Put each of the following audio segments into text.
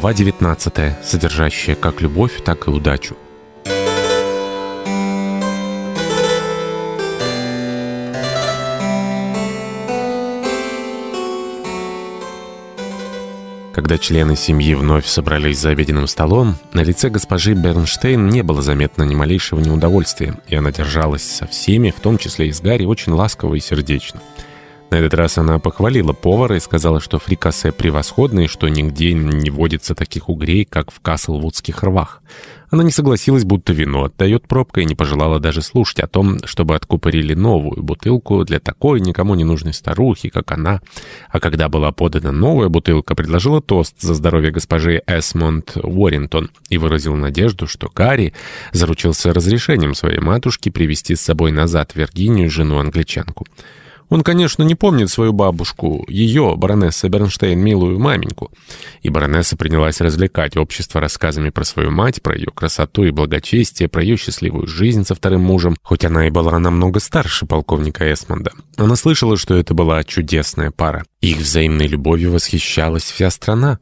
Глава 19, содержащая как любовь, так и удачу. Когда члены семьи вновь собрались за обеденным столом, на лице госпожи Бернштейн не было заметно ни малейшего неудовольствия, и она держалась со всеми, в том числе и с Гарри, очень ласково и сердечно. На этот раз она похвалила повара и сказала, что фрикасе превосходный, что нигде не водится таких угрей, как в Каслвудских рвах. Она не согласилась, будто вино отдает пробкой, и не пожелала даже слушать о том, чтобы откупорили новую бутылку для такой никому не нужной старухи, как она. А когда была подана новая бутылка, предложила тост за здоровье госпожи Эсмонд Уоррингтон и выразил надежду, что Гарри заручился разрешением своей матушки привести с собой назад Виргинию, жену-англичанку. Он, конечно, не помнит свою бабушку, ее, баронесса Бернштейн, милую маменьку. И баронесса принялась развлекать общество рассказами про свою мать, про ее красоту и благочестие, про ее счастливую жизнь со вторым мужем, хоть она и была намного старше полковника Эсмонда. Она слышала, что это была чудесная пара. Их взаимной любовью восхищалась вся страна.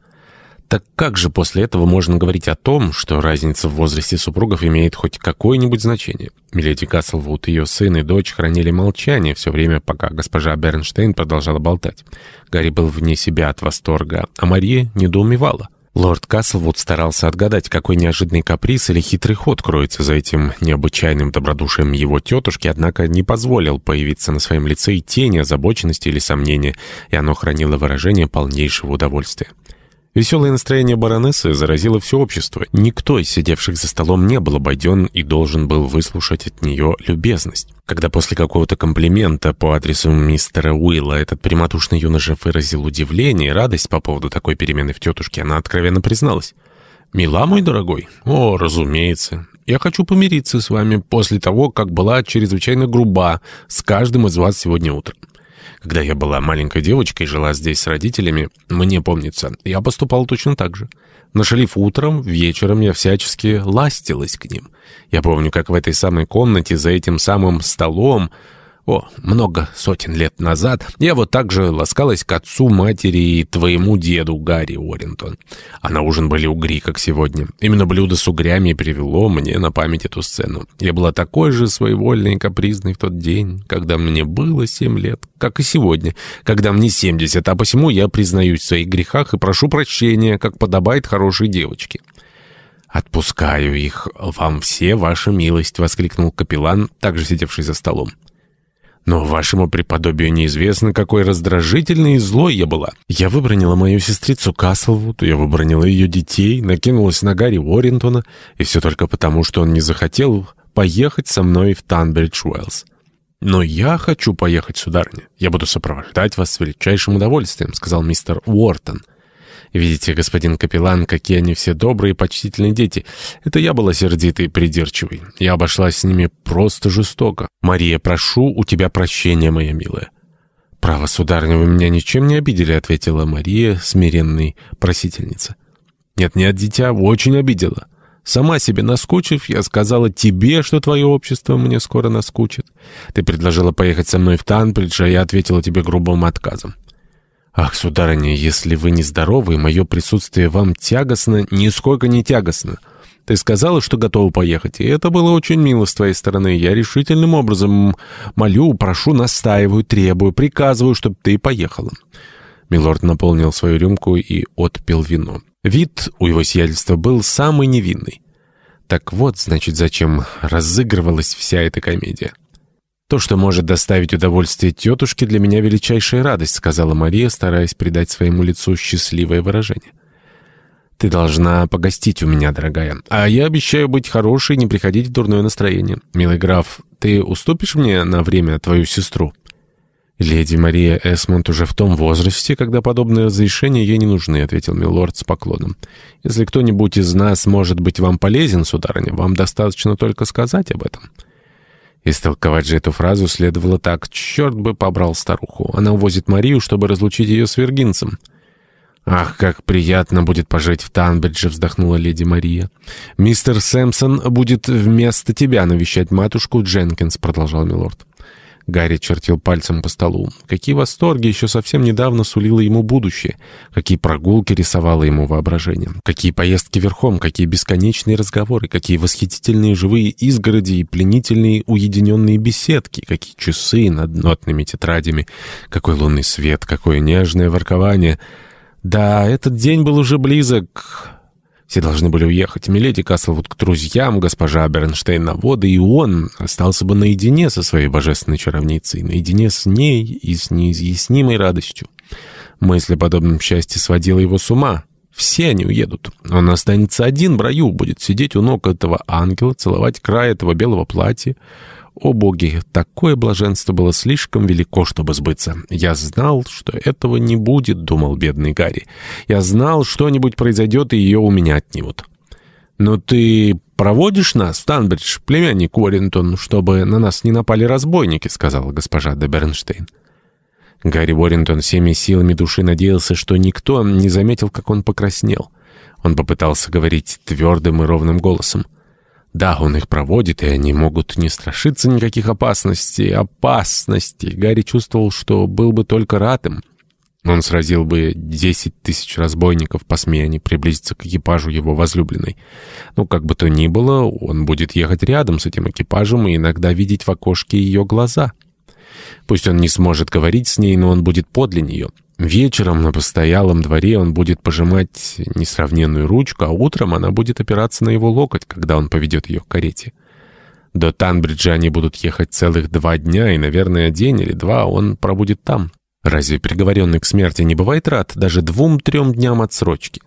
Так как же после этого можно говорить о том, что разница в возрасте супругов имеет хоть какое-нибудь значение? Миледи Каслвуд, ее сын и дочь хранили молчание все время, пока госпожа Бернштейн продолжала болтать. Гарри был вне себя от восторга, а Мария недоумевала. Лорд Каслвуд старался отгадать, какой неожиданный каприз или хитрый ход кроется за этим необычайным добродушием его тетушки, однако не позволил появиться на своем лице и тени озабоченности или сомнения, и оно хранило выражение полнейшего удовольствия. Веселое настроение баронессы заразило все общество. Никто из сидевших за столом не был обойден и должен был выслушать от нее любезность. Когда после какого-то комплимента по адресу мистера Уилла этот прямотушный юноша выразил удивление и радость по поводу такой перемены в тетушке, она откровенно призналась. «Мила, мой дорогой?» «О, разумеется. Я хочу помириться с вами после того, как была чрезвычайно груба с каждым из вас сегодня утром. Когда я была маленькой девочкой и жила здесь с родителями, мне помнится, я поступал точно так же. Нашалив утром, вечером я всячески ластилась к ним. Я помню, как в этой самой комнате за этим самым столом о, много сотен лет назад я вот так же ласкалась к отцу, матери и твоему деду Гарри Уоррентон. А на ужин были угри, как сегодня. Именно блюдо с угрями привело мне на память эту сцену. Я была такой же своевольной и капризной в тот день, когда мне было семь лет, как и сегодня, когда мне семьдесят, а посему я признаюсь в своих грехах и прошу прощения, как подобает хорошей девочке. «Отпускаю их вам все, ваша милость!» — воскликнул капеллан, также сидевший за столом. Но вашему преподобию неизвестно, какой раздражительной и злой я была. Я выбронила мою сестрицу Каслвуд, я выбронила ее детей, накинулась на Гарри Уоррентона, и все только потому, что он не захотел поехать со мной в Танбридж-Уэллс. «Но я хочу поехать, сударыня. Я буду сопровождать вас с величайшим удовольствием», — сказал мистер Уортон. Видите, господин капеллан, какие они все добрые и почтительные дети. Это я была сердитой и придирчивой. Я обошлась с ними просто жестоко. Мария, прошу у тебя прощения, моя милая. «Право, сударыня, вы меня ничем не обидели», — ответила Мария, смиренной просительница. «Нет-нет, дитя, очень обидела. Сама себе наскучив, я сказала тебе, что твое общество мне скоро наскучит. Ты предложила поехать со мной в Танбридж, а я ответила тебе грубым отказом. «Ах, сударыня, если вы нездоровы, мое присутствие вам тягостно, нисколько не тягостно. Ты сказала, что готова поехать, и это было очень мило с твоей стороны. Я решительным образом молю, прошу, настаиваю, требую, приказываю, чтобы ты поехала». Милорд наполнил свою рюмку и отпил вино. Вид у его сиятельства был самый невинный. Так вот, значит, зачем разыгрывалась вся эта комедия. «То, что может доставить удовольствие тетушке, для меня величайшая радость», сказала Мария, стараясь придать своему лицу счастливое выражение. «Ты должна погостить у меня, дорогая. А я обещаю быть хорошей и не приходить в дурное настроение. Милый граф, ты уступишь мне на время твою сестру?» «Леди Мария Эсмонд уже в том возрасте, когда подобные разрешения ей не нужны», — ответил милорд с поклоном. «Если кто-нибудь из нас может быть вам полезен, сударыня, вам достаточно только сказать об этом». Истолковать же эту фразу следовало так. Черт бы побрал старуху. Она увозит Марию, чтобы разлучить ее с Вергинцем. «Ах, как приятно будет пожить в Танбридже», — вздохнула леди Мария. «Мистер Сэмпсон будет вместо тебя навещать матушку Дженкинс», — продолжал милорд. Гарри чертил пальцем по столу. Какие восторги еще совсем недавно сулило ему будущее. Какие прогулки рисовало ему воображение. Какие поездки верхом, какие бесконечные разговоры, какие восхитительные живые изгороди и пленительные уединенные беседки, какие часы над нотными тетрадями, какой лунный свет, какое нежное воркование. Да, этот день был уже близок... Все должны были уехать. Миледи Каслвуд к друзьям, госпожа Бернштейн на воды, и он остался бы наедине со своей божественной чаровницей, наедине с ней и с неизъяснимой радостью. Мысль о подобном счастье сводила его с ума. Все они уедут. Он останется один в раю, будет сидеть у ног этого ангела, целовать край этого белого платья. О боги, такое блаженство было слишком велико, чтобы сбыться. Я знал, что этого не будет, думал бедный Гарри. Я знал, что-нибудь произойдет, и ее у меня отнимут. «Но ты проводишь нас, Станбридж, племянник Уоррентон, чтобы на нас не напали разбойники», — сказала госпожа де Бернштейн. Гарри Уоррентон всеми силами души надеялся, что никто не заметил, как он покраснел. Он попытался говорить твердым и ровным голосом. Да, он их проводит, и они могут не страшиться никаких опасностей. Опасностей! Гарри чувствовал, что был бы только рад им. Он сразил бы десять тысяч разбойников, посмея они приблизиться к экипажу его возлюбленной. Но как бы то ни было, он будет ехать рядом с этим экипажем и иногда видеть в окошке ее глаза. Пусть он не сможет говорить с ней, но он будет подле нее. Вечером на постоялом дворе он будет пожимать несравненную ручку, а утром она будет опираться на его локоть, когда он поведет ее к карете. До Танбриджа они будут ехать целых два дня, и, наверное, день или два он пробудет там. Разве приговоренный к смерти не бывает рад даже двум-трем дням отсрочки?